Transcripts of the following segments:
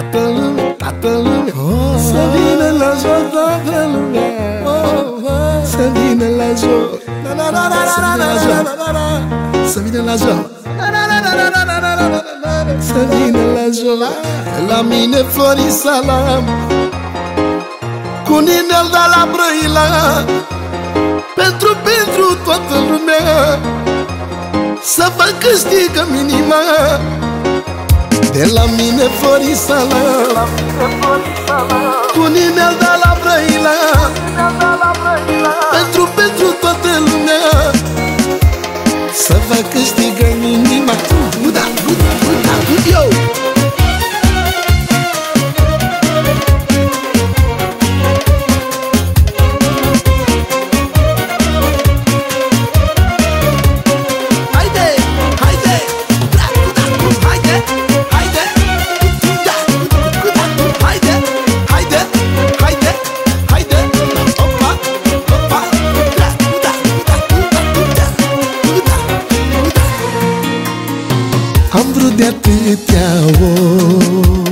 Toată lumea, toată lumea Să vină la joc toată lumea Să vină la joc Să vină la joc Să vină la joc Să vină la joc La mine flori salam Cu ninel de la Brăila Pentru, pentru toată lumea Să vă câștigă minima de la mine flori salam Cu ninel de la Brăila. Pentru, pentru toată lumea. Să vă câștigă inima. Uda, uda, uda, uda, Am vrut de atâtea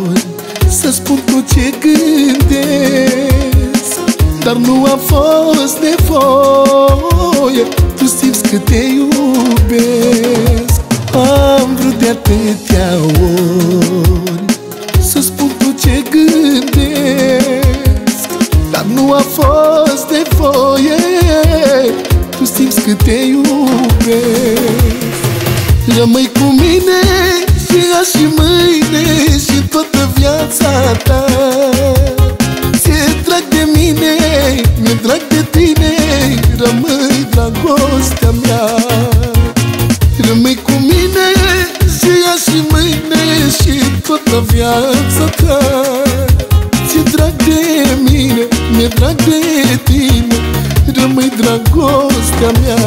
ori Să spun tot ce gândesc Dar nu a fost nevoie. Tu simți că te iubesc. Am vrut de atâtea ori Rămâi cu mine și azi și mâine Și toată viața ta. Ție drag de mine, mi-e drag de tine Rămâi dragostea mea. Rămâi cu mine și azi și mâine Și toată viața ta. Ție drag de mine, mi-e drag de tine Rămâi dragostea mea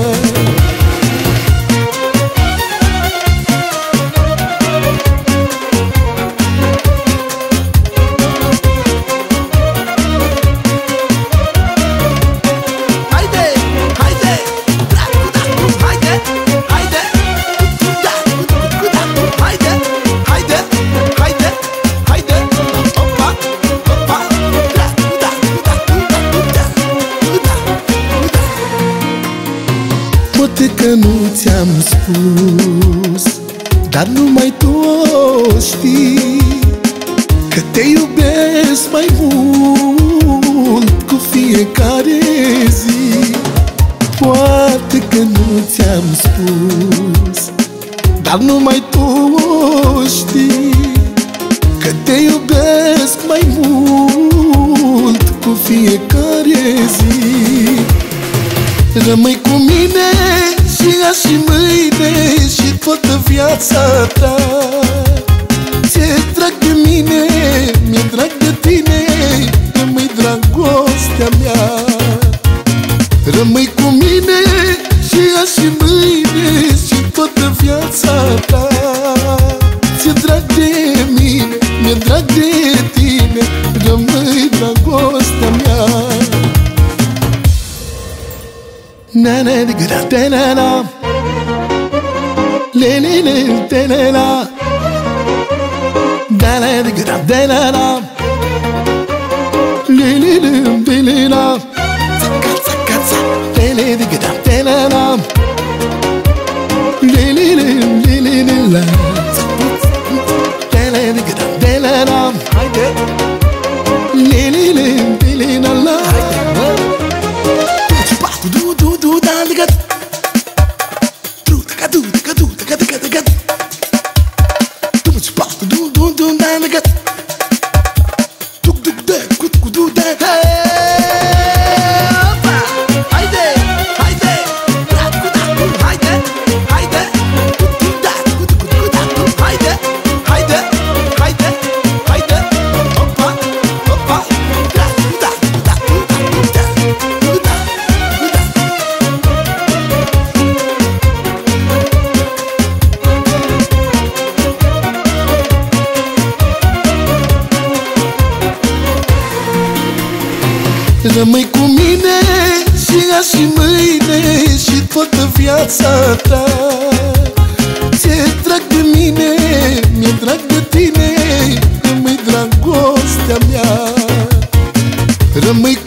că nu ți-am spus Dar numai tu o știi Că te iubesc mai mult cu fiecare zi. Poate că nu ți-am spus Dar numai tu o știi Că te iubesc mai mult cu fiecare zi. Rămâi cu mine toată viața ta. Ție drag de mine, mi-e drag de tine Rămâi dragostea mea. Rămâi cu mine și azi și mâine Și toată viața ta. Ție drag de mine, mi-e drag de tine Rămâi dragostea mea. Na na di gra da na na le le le de le la da la de da de la la le le le de le la le le de da Rămâi cu mine și azi și mâine și toată viața ta. Ți-e drag de mine, mi-e drag de tine Rămâi dragostea mea. Rămâi